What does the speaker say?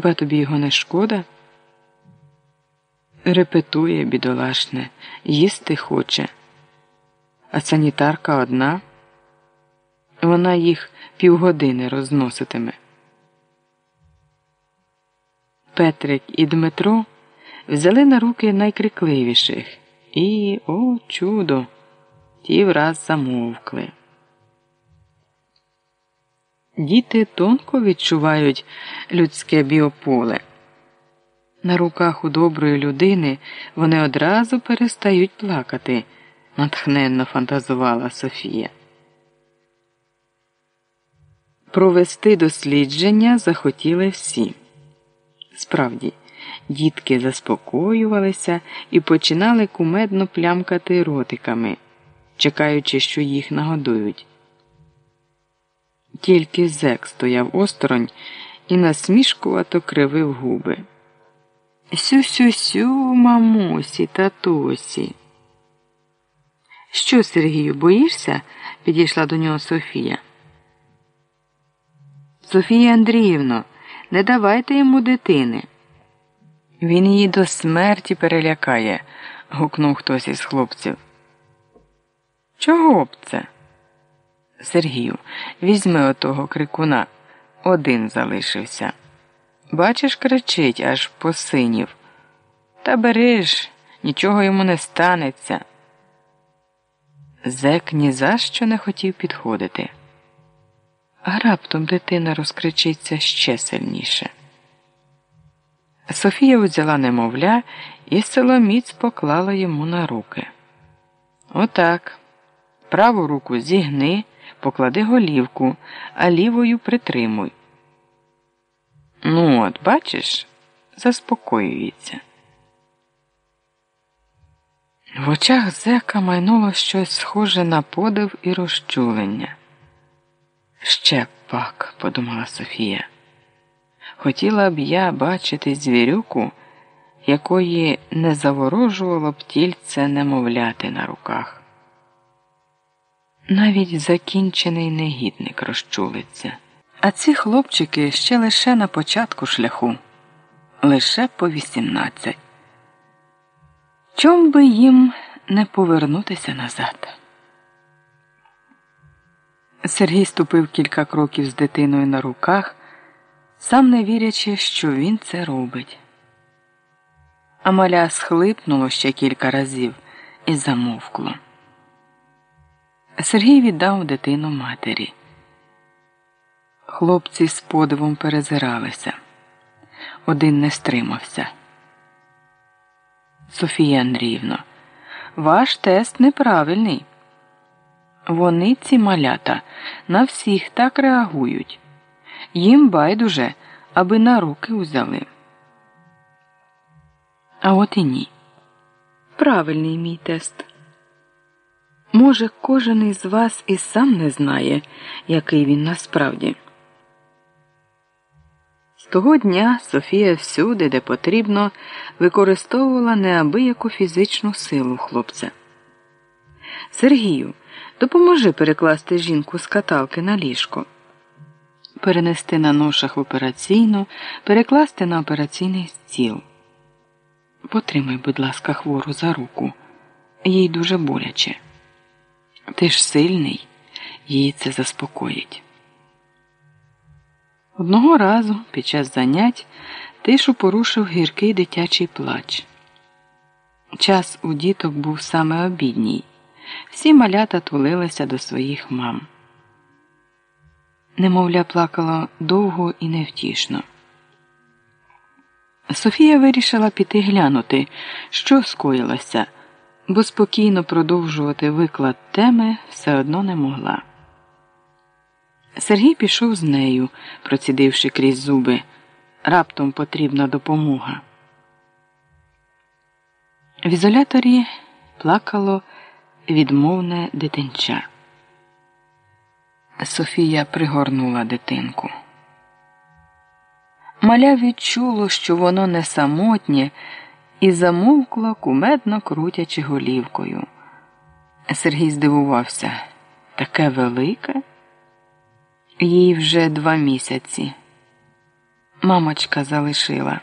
Хіба тобі його не шкода? Репетує, бідолашне, їсти хоче. А санітарка одна, вона їх півгодини розноситиме. Петрик і Дмитро взяли на руки найкрикливіших і, о, чудо, ті враз замовкли. Діти тонко відчувають людське біополе. На руках у доброї людини вони одразу перестають плакати, натхненно фантазувала Софія. Провести дослідження захотіли всі. Справді, дітки заспокоювалися і починали кумедно плямкати ротиками, чекаючи, що їх нагодують. Тільки зек стояв осторонь і насмішкувато кривив губи. Сю-сю-сю, мамусі, татусі. Що, Сергію, боїшся? підійшла до нього Софія. Софія Андріївно, не давайте йому дитини. Він її до смерті перелякає, гукнув хтось із хлопців. Чого б це? Сергію, візьми отого крикуна. Один залишився. Бачиш, кричить, аж посинів. Та бери ж, нічого йому не станеться. Зек ні за що не хотів підходити. А раптом дитина розкричиться ще сильніше. Софія взяла немовля і силоміць поклала йому на руки. Отак. Праву руку зігни, поклади голівку, а лівою притримуй. Ну, от, бачиш, заспокоюється. В очах зека майнуло щось схоже на подив і розчулення. Ще пак, подумала Софія. Хотіла б я бачити звірюку, якої не заворожувало б тільце немовляти на руках. Навіть закінчений негідник розчулиться. А ці хлопчики ще лише на початку шляху, лише по вісімнадцять. Чом би їм не повернутися назад? Сергій ступив кілька кроків з дитиною на руках, сам не вірячи, що він це робить. Амаля схлипнуло ще кілька разів і замовкло. Сергій віддав дитину матері. Хлопці з подивом перезиралися. Один не стримався. Софія Андріївна, ваш тест неправильний. Вони, ці малята, на всіх так реагують. Їм байдуже, аби на руки узяли. А от і ні. Правильний мій тест. Може, кожен із вас і сам не знає, який він насправді. З того дня Софія всюди, де потрібно, використовувала неабияку фізичну силу хлопця. Сергію, допоможи перекласти жінку з каталки на ліжко, перенести на ношах в операційну, перекласти на операційний стіл. Потримай, будь ласка, хвору за руку, їй дуже боляче. Ти ж сильний, її це заспокоїть. Одного разу під час занять тишу порушив гіркий дитячий плач. Час у діток був саме обідній. Всі малята тулилися до своїх мам. Немовля плакала довго і невтішно. Софія вирішила піти глянути, що скоїлося, бо спокійно продовжувати виклад теми все одно не могла. Сергій пішов з нею, процідивши крізь зуби. Раптом потрібна допомога. В ізоляторі плакало відмовне дитинча. Софія пригорнула дитинку. Маля відчуло, що воно не самотнє, і замовкло, кумедно крутячи голівкою. Сергій здивувався таке велике. Їй вже два місяці. мамочка залишила.